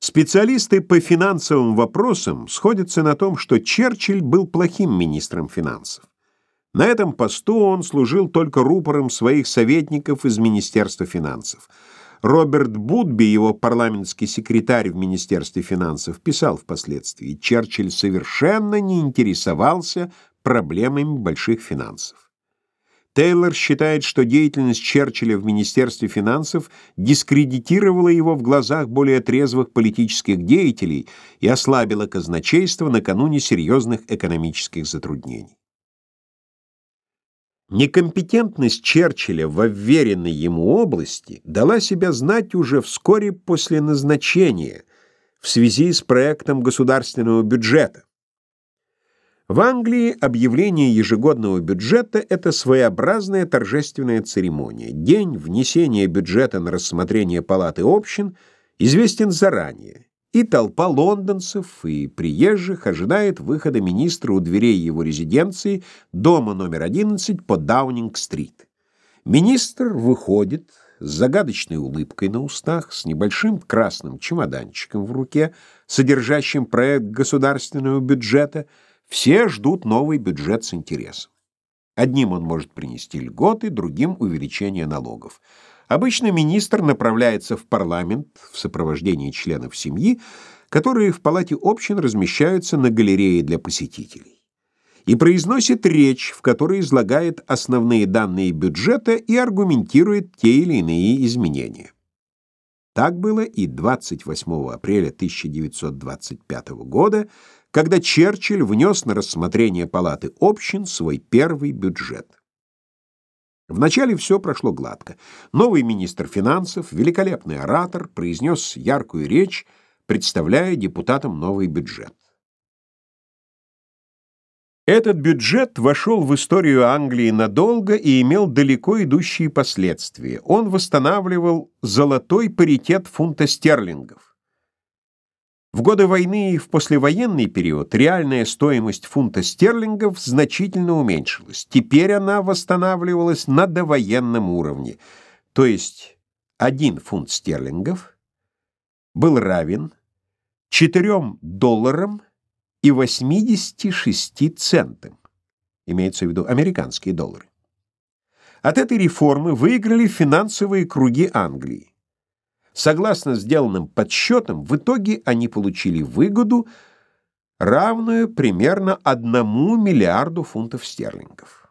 Специалисты по финансовым вопросам сходятся на том, что Черчилль был плохим министром финансов. На этом посту он служил только рупором своих советников из Министерства финансов. Роберт Будби, его парламентский секретарь в Министерстве финансов, писал впоследствии, Черчилль совершенно не интересовался проблемами больших финансов. Тейлор считает, что деятельность Черчилля в Министерстве финансов дискредитировала его в глазах более трезвых политических деятелей и ослабила казначейство накануне серьезных экономических затруднений. Некомпетентность Черчилля в вверенной ему области дала себя знать уже вскоре после назначения в связи с проектом государственного бюджета. В Англии объявление ежегодного бюджета – это своеобразная торжественная церемония. День внесения бюджета на рассмотрение палаты общин известен заранее, и толпа лондонцев и приезжих ожидает выхода министра у дверей его резиденции, дома номер 11 по Даунинг-стрит. Министр выходит с загадочной улыбкой на устах, с небольшим красным чемоданчиком в руке, содержащим проект государственного бюджета – все ждут новый бюджет с интересом. Одним он может принести льготы, другим — увеличение налогов. Обычно министр направляется в парламент в сопровождении членов семьи, которые в палате общин размещаются на галерее для посетителей, и произносит речь, в которой излагает основные данные бюджета и аргументирует те или иные изменения. Так было и 28 апреля 1925 года, когда Черчилль внес на рассмотрение палаты общин свой первый бюджет. Вначале все прошло гладко. Новый министр финансов, великолепный оратор, произнес яркую речь, представляя депутатам новый бюджет. Этот бюджет вошел в историю Англии надолго и имел далеко идущие последствия. Он восстанавливал золотой паритет фунта стерлингов. В годы войны и в послевоенный период реальная стоимость фунта стерлингов значительно уменьшилась. Теперь она восстанавливалась на довоенном уровне, то есть один фунт стерлингов был равен 4 долларам и 86 центам, имеется в виду американские доллары. От этой реформы выиграли финансовые круги Англии. Согласно сделанным подсчетам, в итоге они получили выгоду, равную примерно одному миллиарду фунтов стерлингов.